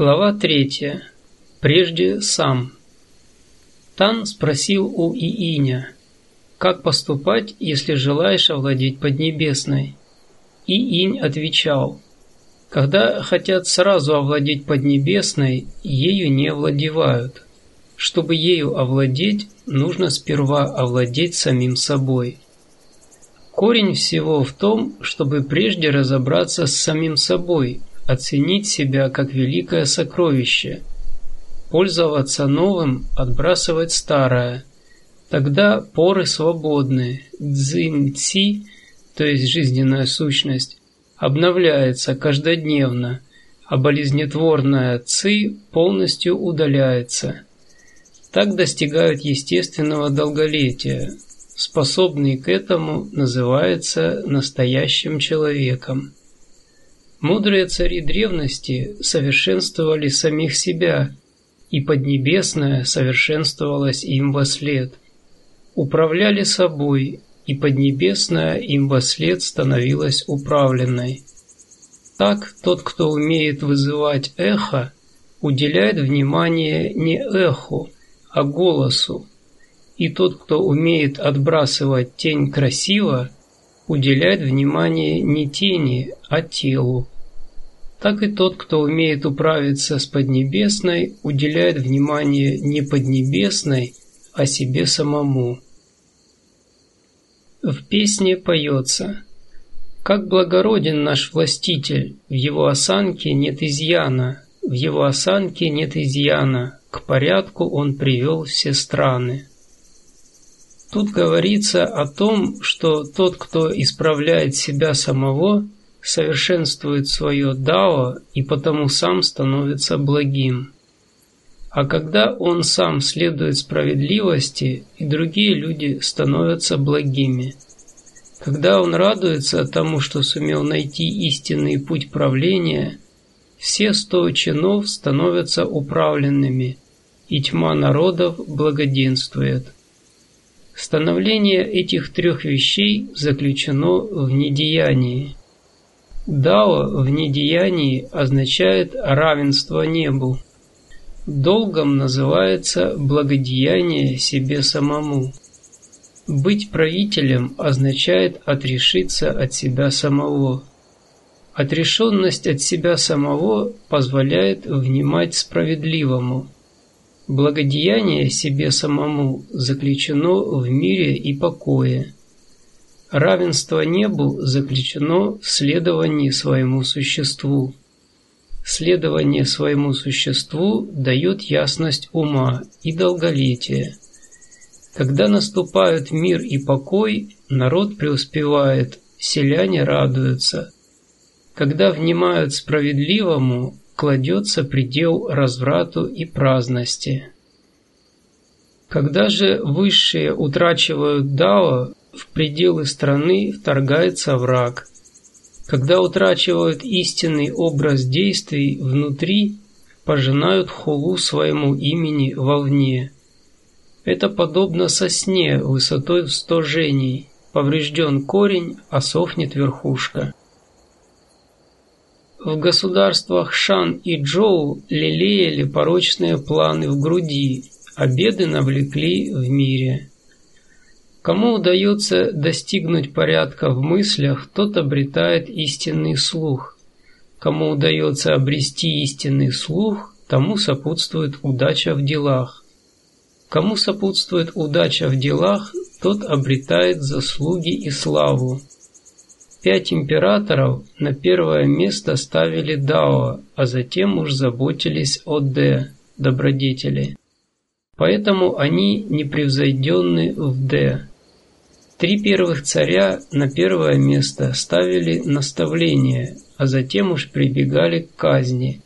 Глава третья. Прежде сам. Тан спросил у Ииня, как поступать, если желаешь овладеть Поднебесной. Иинь отвечал, когда хотят сразу овладеть Поднебесной, ею не овладевают. Чтобы ею овладеть, нужно сперва овладеть самим собой. Корень всего в том, чтобы прежде разобраться с самим собой, оценить себя как великое сокровище, пользоваться новым, отбрасывать старое. Тогда поры свободны, дзин-ци, то есть жизненная сущность, обновляется каждодневно, а болезнетворная ци полностью удаляется. Так достигают естественного долголетия, способный к этому называется настоящим человеком. Мудрые цари древности совершенствовали самих себя, и Поднебесное совершенствовалось им во след. Управляли собой, и Поднебесное им во след становилась управленной. Так тот, кто умеет вызывать эхо, уделяет внимание не эху, а голосу, и тот, кто умеет отбрасывать тень красиво, уделяет внимание не тени, а телу. Так и тот, кто умеет управиться с Поднебесной, уделяет внимание не Поднебесной, а себе самому. В песне поется «Как благороден наш властитель, в его осанке нет изъяна, в его осанке нет изъяна, к порядку он привел все страны». Тут говорится о том, что тот, кто исправляет себя самого, совершенствует свое дао и потому сам становится благим. А когда он сам следует справедливости, и другие люди становятся благими. Когда он радуется тому, что сумел найти истинный путь правления, все сто чинов становятся управленными, и тьма народов благоденствует. Становление этих трех вещей заключено в недеянии. Дао в недеянии означает равенство небу. Долгом называется благодеяние себе самому. Быть правителем означает отрешиться от себя самого. Отрешенность от себя самого позволяет внимать справедливому – Благодеяние себе самому заключено в мире и покое. Равенство небу заключено в следовании своему существу. Следование своему существу дает ясность ума и долголетие. Когда наступают мир и покой, народ преуспевает, селяне радуются. Когда внимают справедливому, кладется предел разврату и праздности. Когда же высшие утрачивают дао, в пределы страны вторгается враг. Когда утрачивают истинный образ действий внутри, пожинают хулу своему имени вовне. Это подобно сосне высотой в сто женей. Поврежден корень, а сохнет верхушка. В государствах Шан и Джоу лелеяли порочные планы в груди, а беды навлекли в мире. Кому удается достигнуть порядка в мыслях, тот обретает истинный слух. Кому удается обрести истинный слух, тому сопутствует удача в делах. Кому сопутствует удача в делах, тот обретает заслуги и славу. Пять императоров на первое место ставили Дао, а затем уж заботились о Д, добродетели. Поэтому они непревзойденны в Д. Три первых царя на первое место ставили наставление, а затем уж прибегали к казни.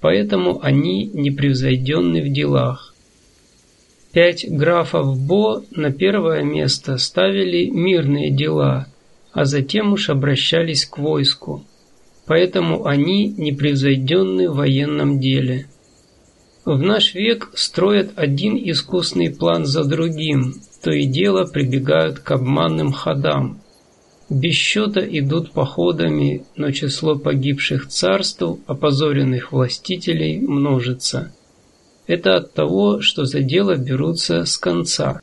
Поэтому они непревзойденны в делах. Пять графов Бо на первое место ставили мирные дела – а затем уж обращались к войску, поэтому они непревзойденны в военном деле. В наш век строят один искусный план за другим, то и дело прибегают к обманным ходам. Без счета идут походами, но число погибших царств, опозоренных властителей, множится. Это от того, что за дело берутся с конца.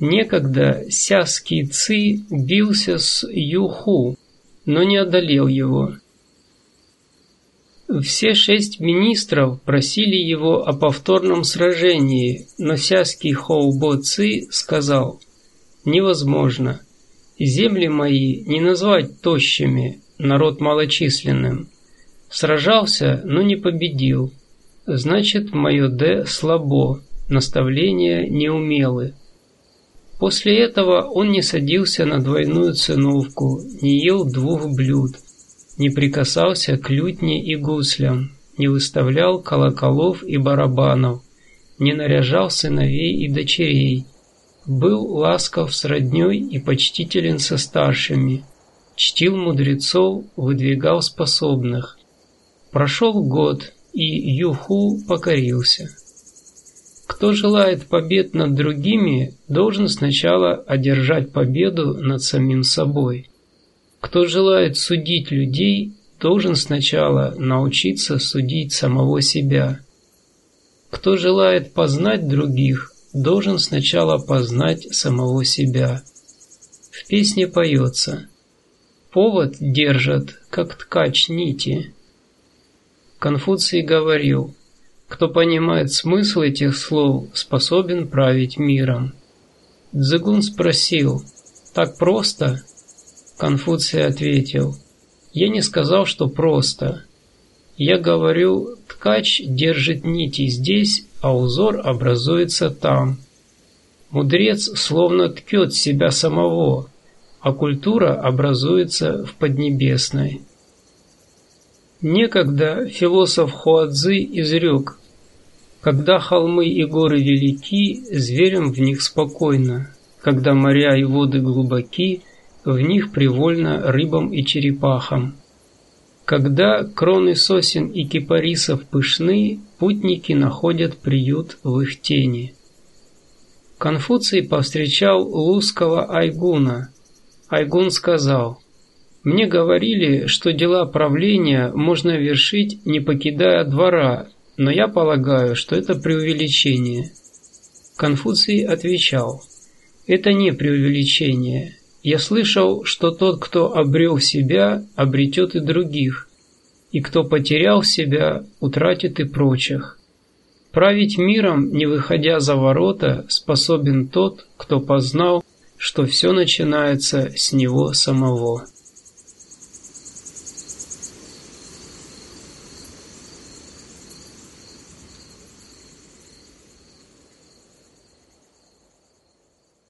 Некогда Сяский Ци бился с Юху, но не одолел его. Все шесть министров просили его о повторном сражении, но Сяский Хоубо Ци сказал «Невозможно. Земли мои не назвать тощими, народ малочисленным. Сражался, но не победил. Значит, мое «Д» слабо, наставления неумелы. После этого он не садился на двойную циновку, не ел двух блюд, не прикасался к лютне и гуслям, не выставлял колоколов и барабанов, не наряжал сыновей и дочерей, был ласков с роднёй и почтителен со старшими, чтил мудрецов, выдвигал способных. Прошел год, и Юху покорился. Кто желает побед над другими, должен сначала одержать победу над самим собой. Кто желает судить людей, должен сначала научиться судить самого себя. Кто желает познать других, должен сначала познать самого себя. В песне поется «Повод держат, как ткач нити». Конфуций говорил кто понимает смысл этих слов, способен править миром. Цзыгун спросил, «Так просто?» Конфуций ответил, «Я не сказал, что просто. Я говорю, ткач держит нити здесь, а узор образуется там. Мудрец словно ткет себя самого, а культура образуется в Поднебесной». Некогда философ Хуадзи изрек когда холмы и горы велики, зверям в них спокойно. Когда моря и воды глубоки, в них привольно рыбам и черепахам. Когда кроны сосен и кипарисов пышны, путники находят приют в их тени. Конфуций повстречал лузского Айгуна. Айгун сказал, «Мне говорили, что дела правления можно вершить, не покидая двора, но я полагаю, что это преувеличение. Конфуций отвечал, это не преувеличение. Я слышал, что тот, кто обрел себя, обретет и других, и кто потерял себя, утратит и прочих. Править миром, не выходя за ворота, способен тот, кто познал, что все начинается с него самого.